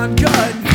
I'm good.